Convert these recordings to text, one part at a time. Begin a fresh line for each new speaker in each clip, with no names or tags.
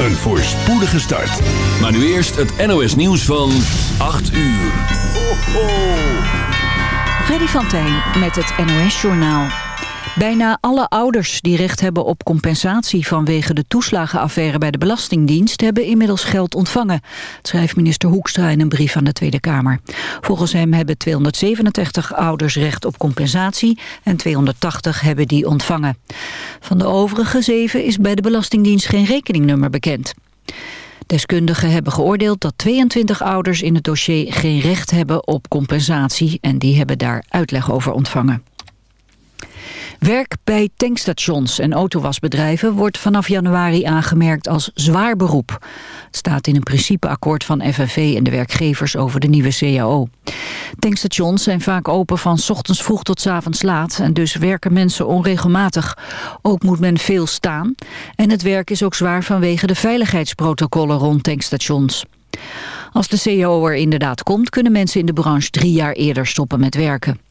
Een voorspoedige start.
Maar nu eerst het NOS nieuws van 8 uur. Ho, ho.
Freddy van Tijn met het NOS Journaal. Bijna alle ouders die recht hebben op compensatie vanwege de toeslagenaffaire bij de Belastingdienst hebben inmiddels geld ontvangen, schrijft minister Hoekstra in een brief aan de Tweede Kamer. Volgens hem hebben 287 ouders recht op compensatie en 280 hebben die ontvangen. Van de overige zeven is bij de Belastingdienst geen rekeningnummer bekend. Deskundigen hebben geoordeeld dat 22 ouders in het dossier geen recht hebben op compensatie en die hebben daar uitleg over ontvangen. Werk bij tankstations en autowasbedrijven wordt vanaf januari aangemerkt als zwaar beroep. Het staat in een principeakkoord van FNV en de werkgevers over de nieuwe CAO. Tankstations zijn vaak open van ochtends vroeg tot avonds laat en dus werken mensen onregelmatig. Ook moet men veel staan en het werk is ook zwaar vanwege de veiligheidsprotocollen rond tankstations. Als de CAO er inderdaad komt, kunnen mensen in de branche drie jaar eerder stoppen met werken.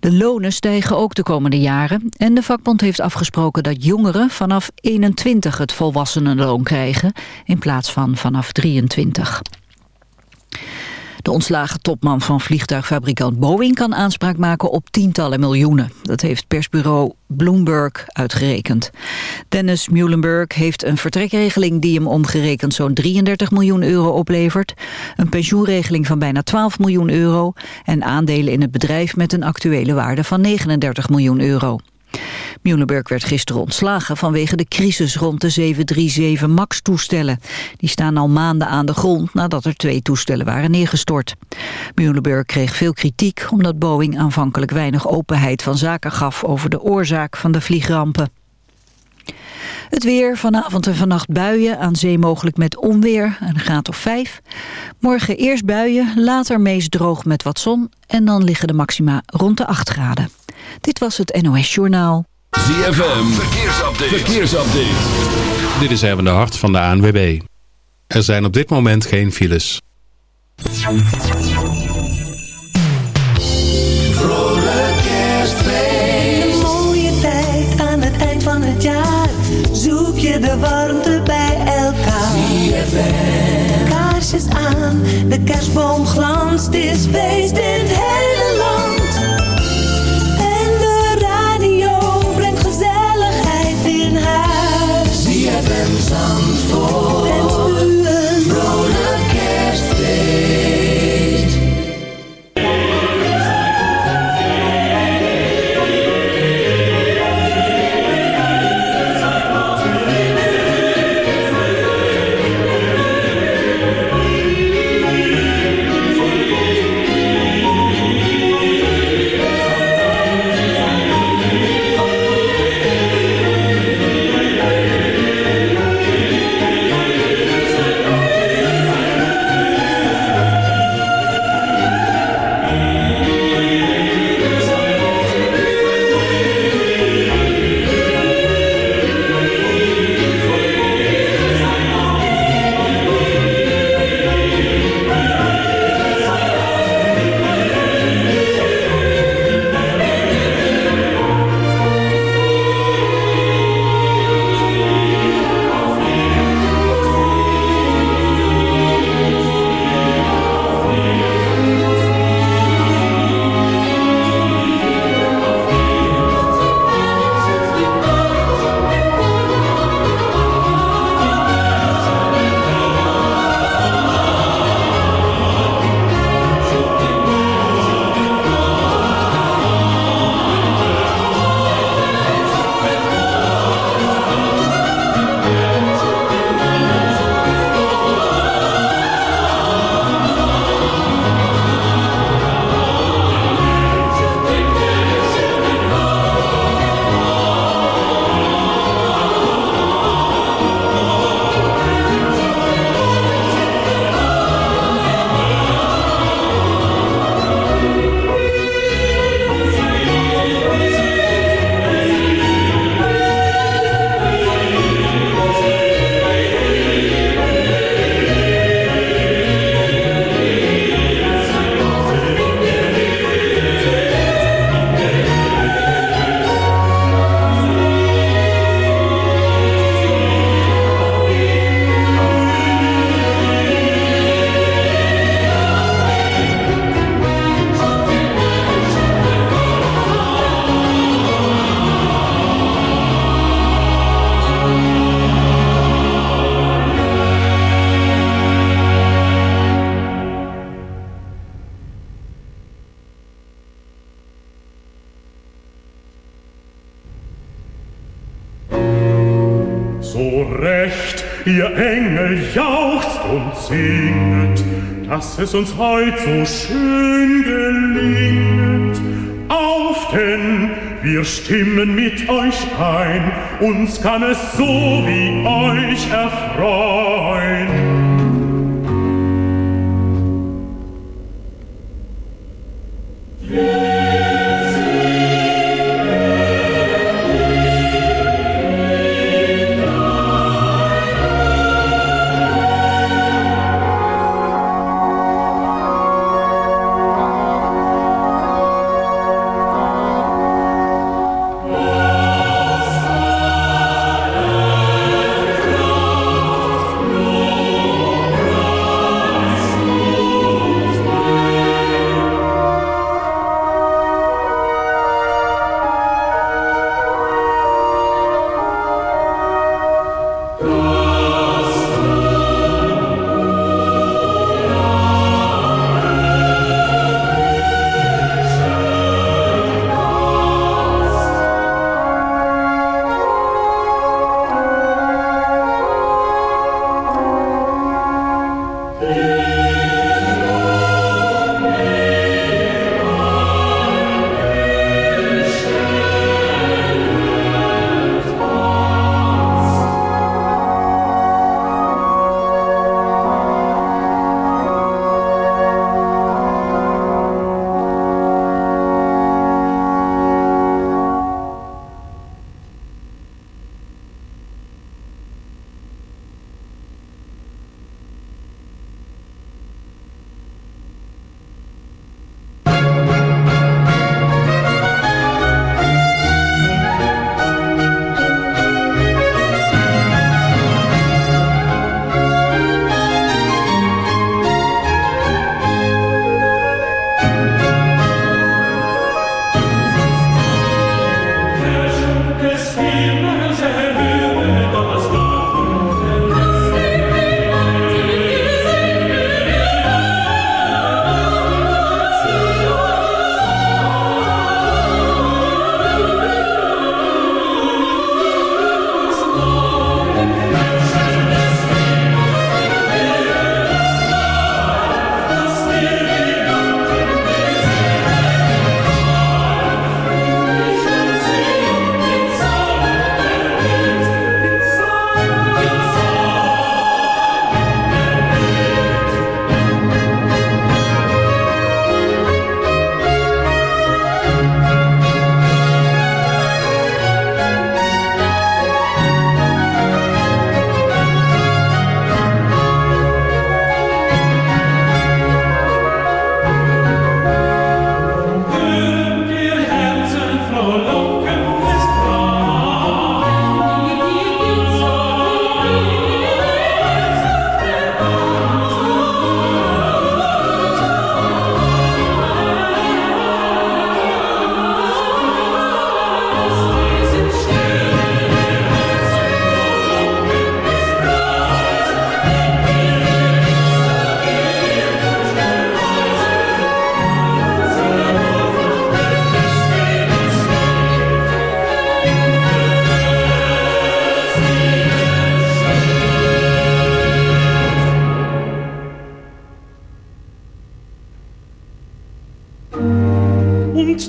De lonen stijgen ook de komende jaren en de vakbond heeft afgesproken dat jongeren vanaf 21 het volwassenenloon krijgen in plaats van vanaf 23. De ontslagen topman van vliegtuigfabrikant Boeing kan aanspraak maken op tientallen miljoenen. Dat heeft persbureau Bloomberg uitgerekend. Dennis Muhlenberg heeft een vertrekregeling die hem omgerekend zo'n 33 miljoen euro oplevert. Een pensioenregeling van bijna 12 miljoen euro en aandelen in het bedrijf met een actuele waarde van 39 miljoen euro. Muhlenberg werd gisteren ontslagen vanwege de crisis rond de 737 MAX-toestellen. Die staan al maanden aan de grond nadat er twee toestellen waren neergestort. Muhlenberg kreeg veel kritiek omdat Boeing aanvankelijk weinig openheid van zaken gaf over de oorzaak van de vliegrampen. Het weer, vanavond en vannacht buien, aan zee mogelijk met onweer, een graad of vijf. Morgen eerst buien, later meest droog met wat zon en dan liggen de maxima rond de 8 graden. Dit was het NOS Journaal.
ZFM, verkeersupdate. verkeersupdate.
Dit is even de hart van de ANWB. Er zijn op dit moment geen files.
Vrolijk kerstfeest.
Een mooie tijd aan het eind van het jaar. Zoek je de warmte bij elkaar.
ZFM.
Kaarsjes aan, de kerstboom glanst. Het is feest in het hele
Zandvoort.
Es uns heut so schön gelingt. Auf denn wir stimmen mit euch ein, uns kann es so wie euch erfreuen.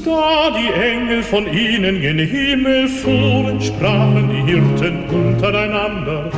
Da die Engel von ihnen gen Himmel fuhren, sprachen die Hirten untereinander.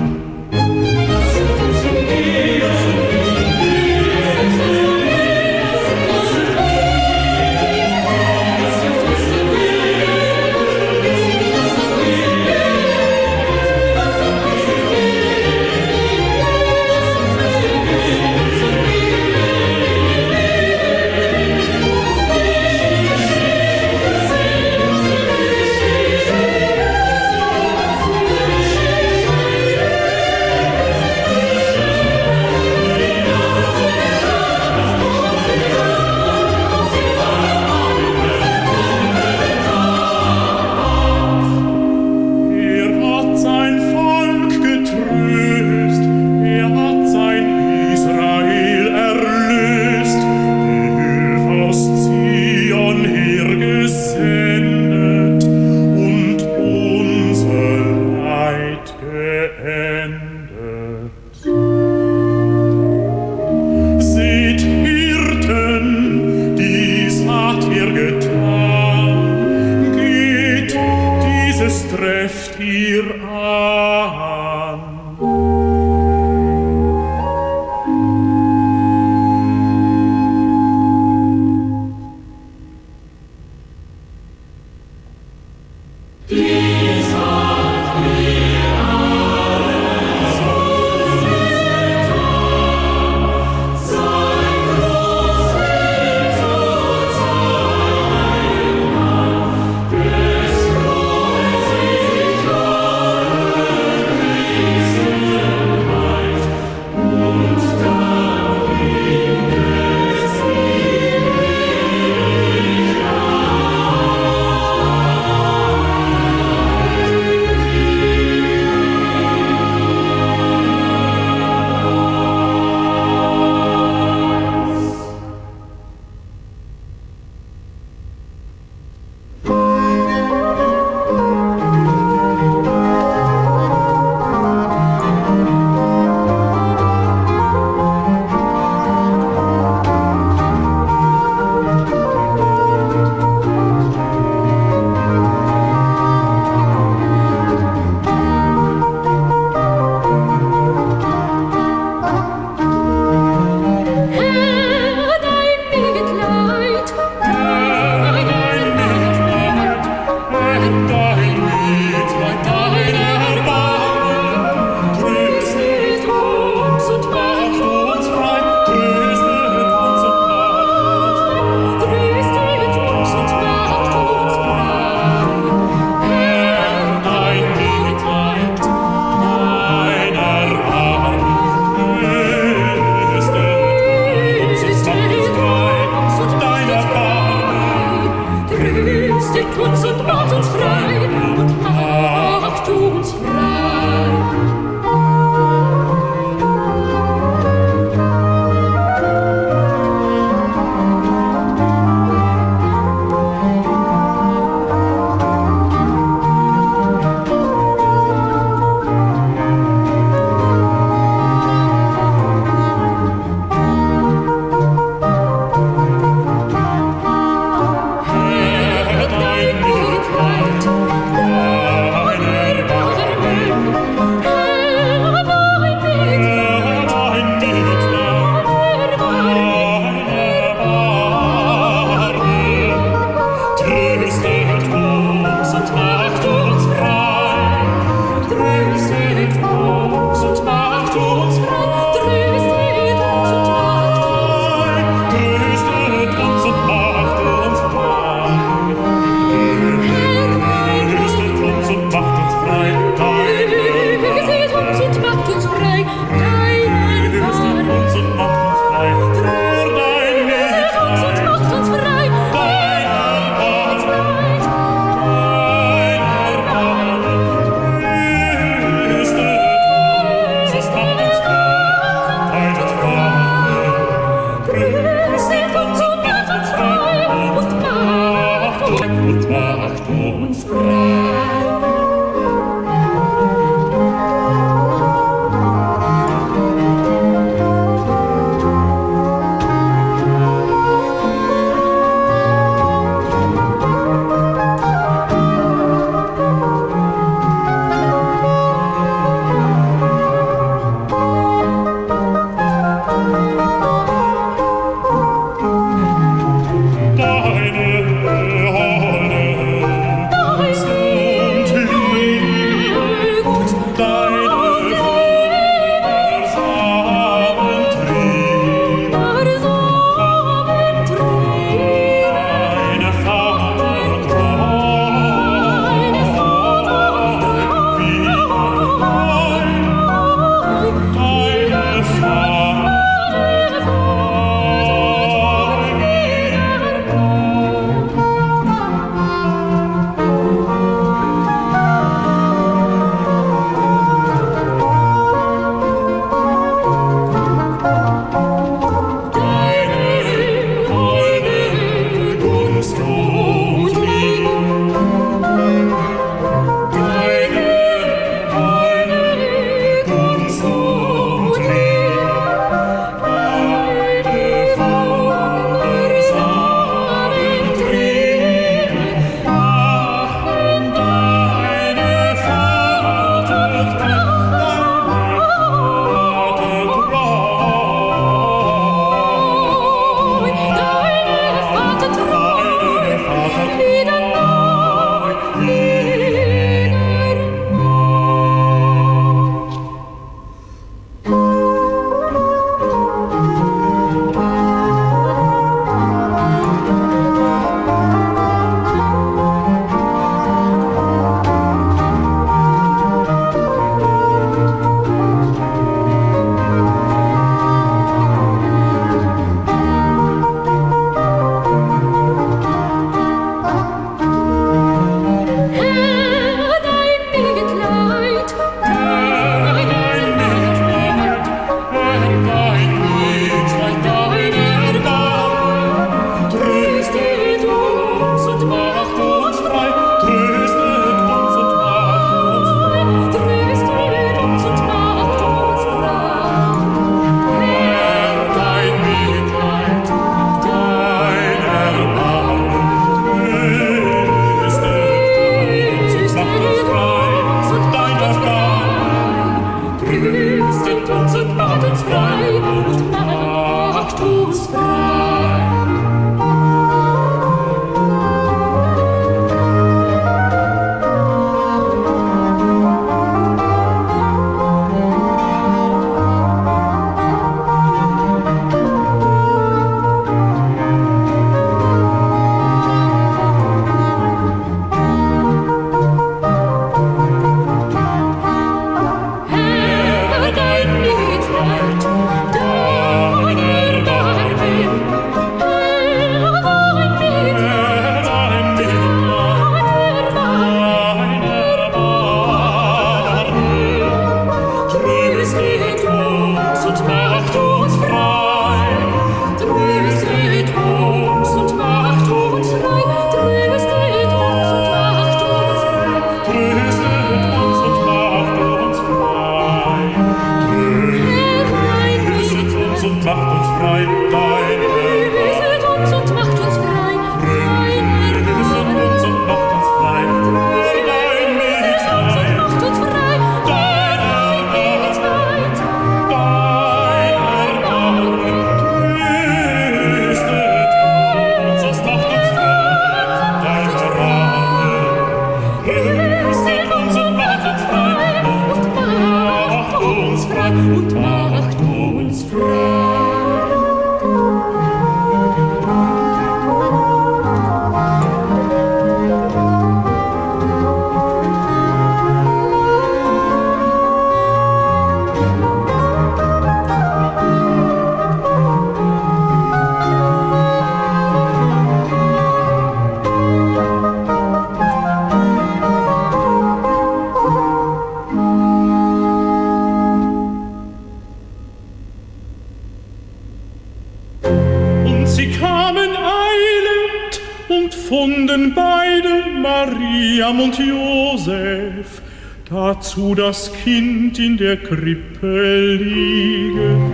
Dazu das Kind in der Krippe liegen.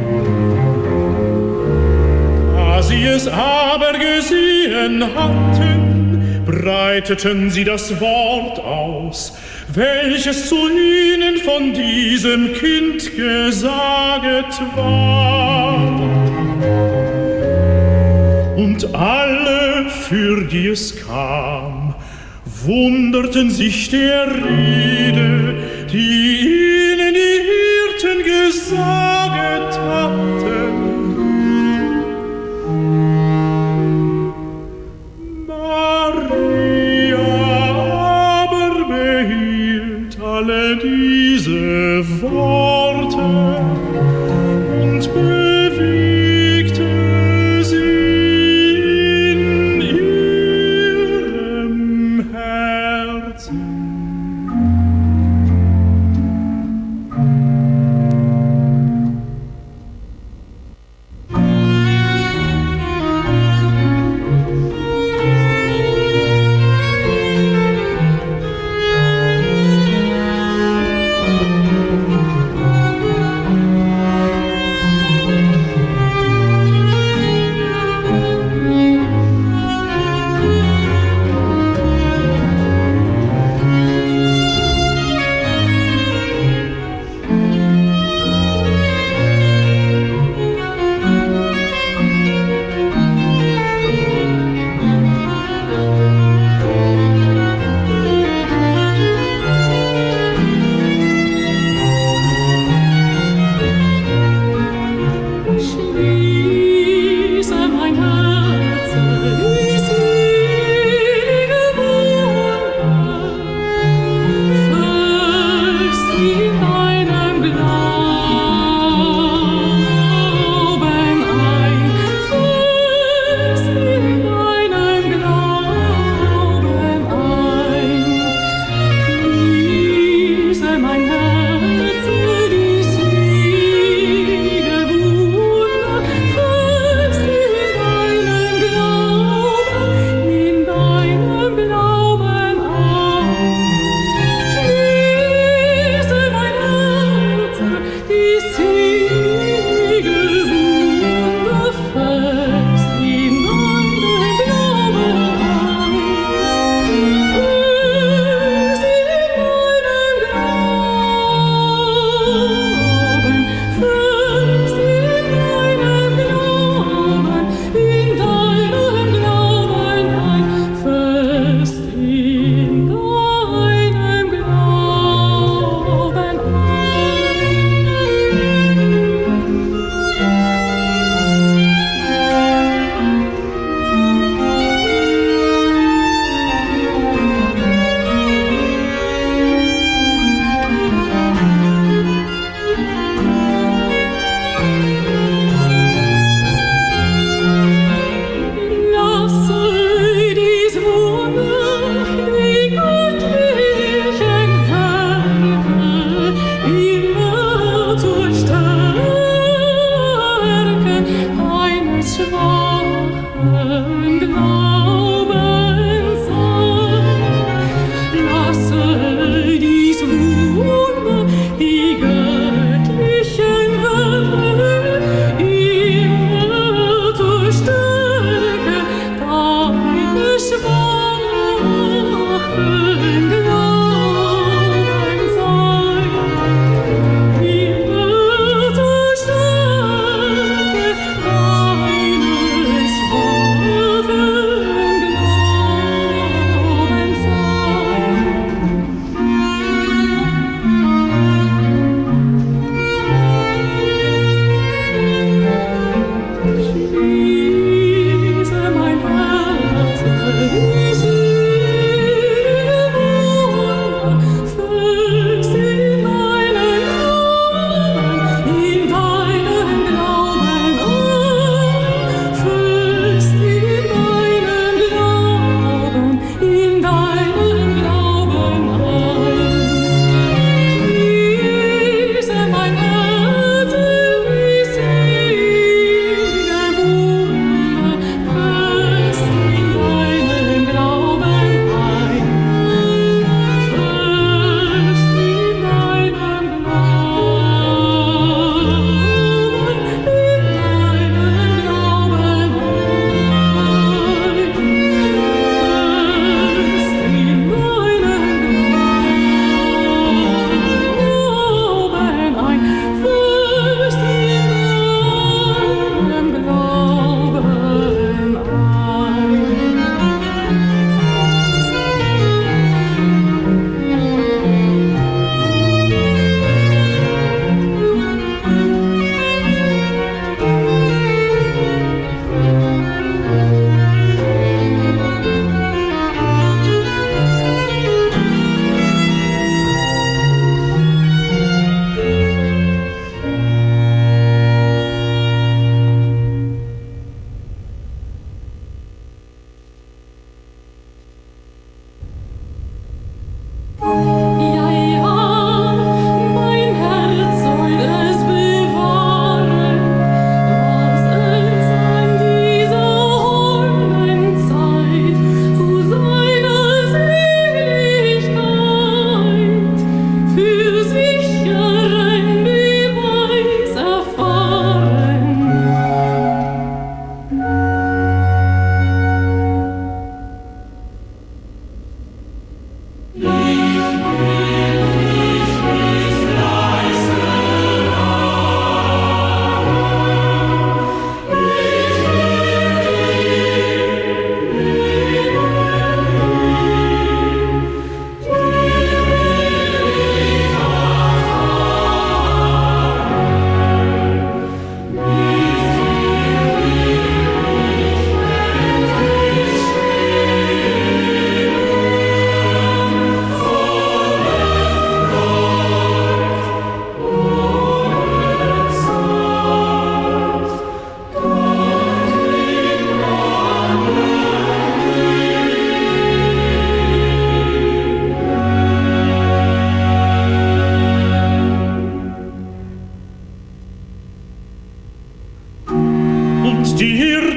Da sie es aber gesehen hatten, breiteten sie das Wort aus, welches zu ihnen von diesem Kind gesaget war. Und alle, für die es kam, wunderten sich der Rede, die ihnen die Hirten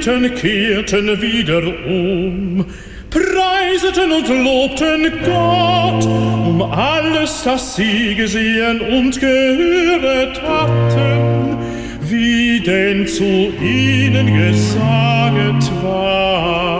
kehrten wieder um, preiseten und lobten Gott um alles, das sie gesehen und gehört hatten, wie denn zu ihnen gesaget war.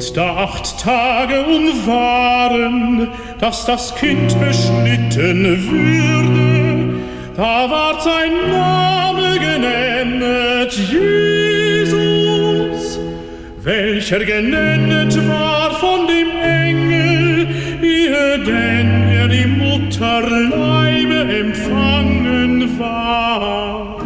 Und da acht Tage um waren, dass das Kind beschnitten würde, da ward sein Name genennet Jesus, welcher genennet war von dem Engel, ehe denn er die Mutterleibe empfangen
war.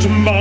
tomorrow.
my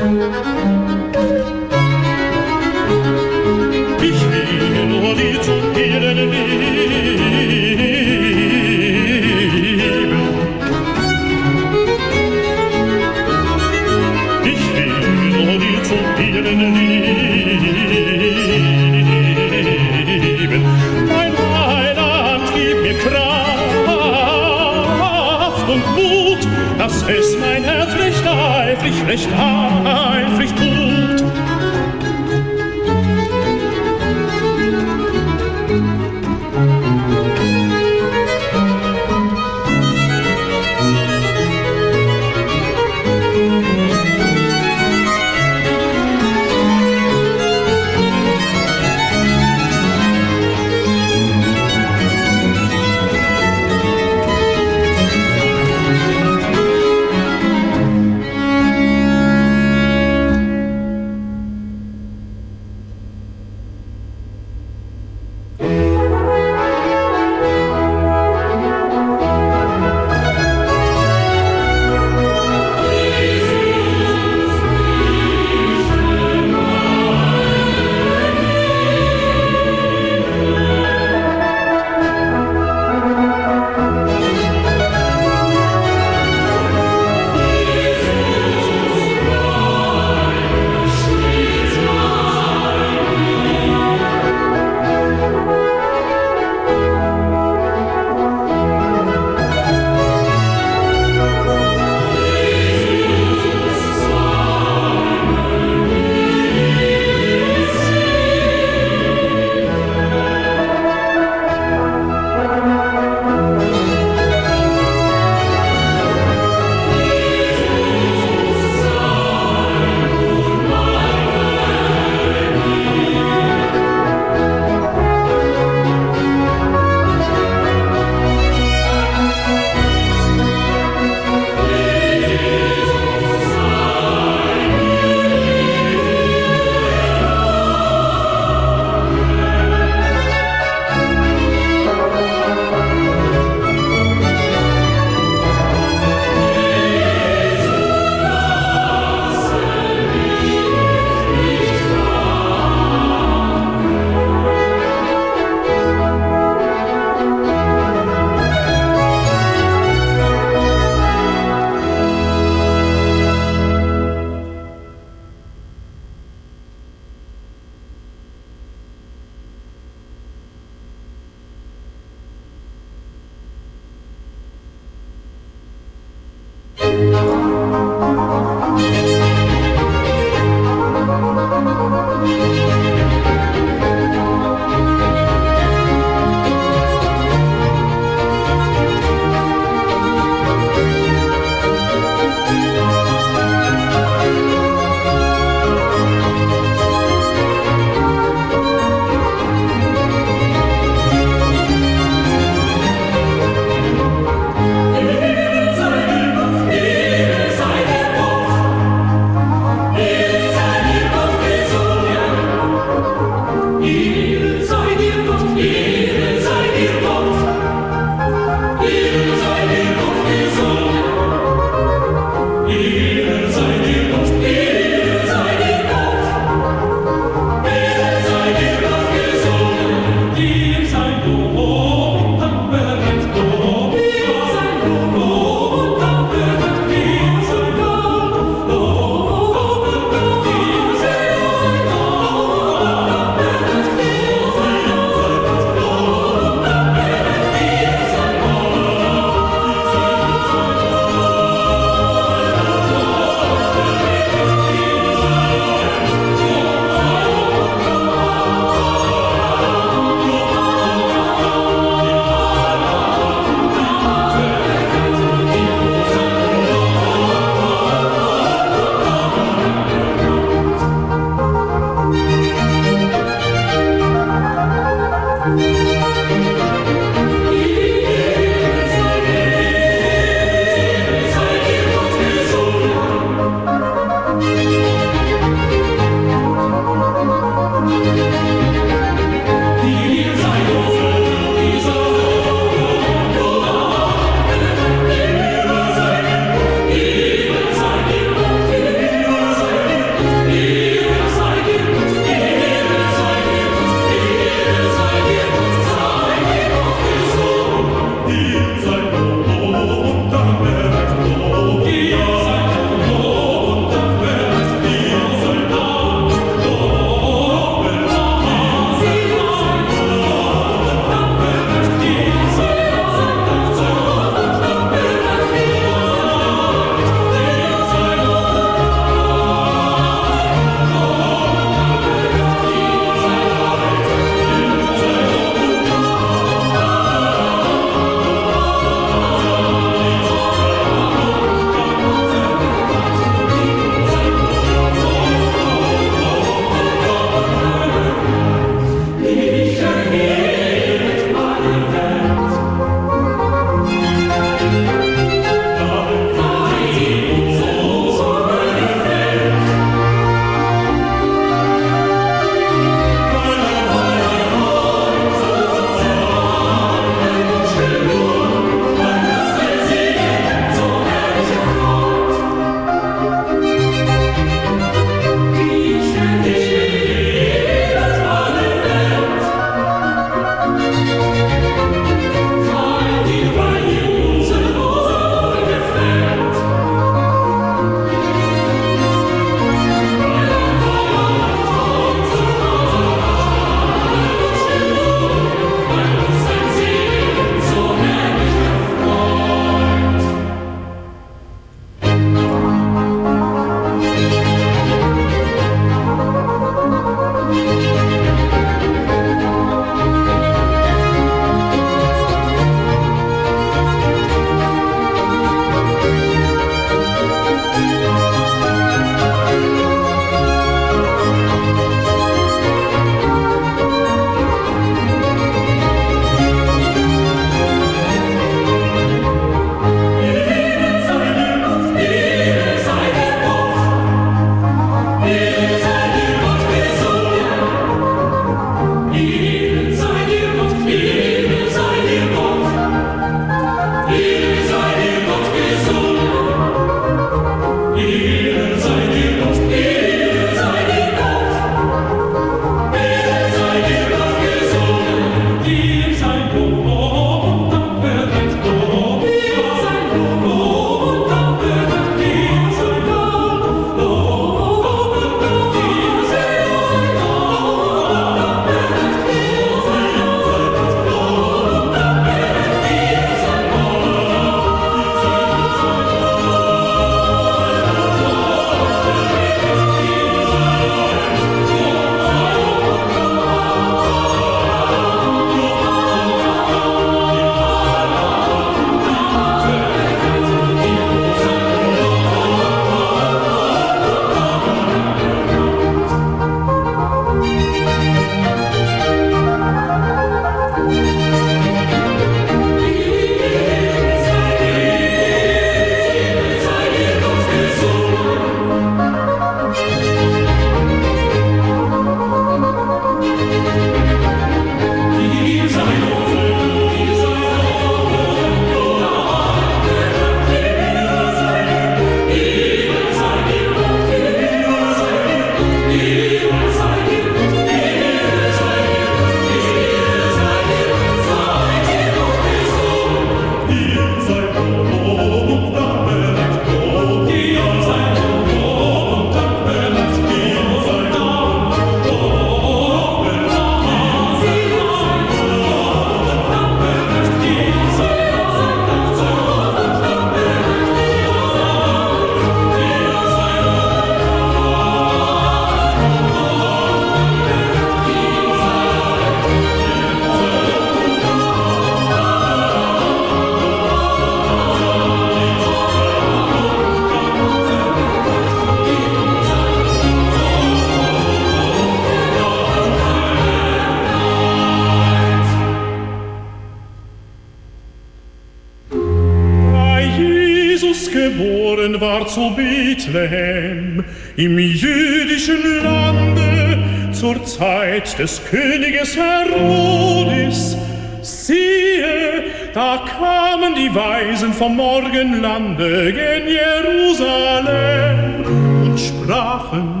Bethlehem im jüdischen Lande zur Zeit des Königes Herodes. Siehe, da kamen die Weisen vom Morgenlande gen Jerusalem und sprachen,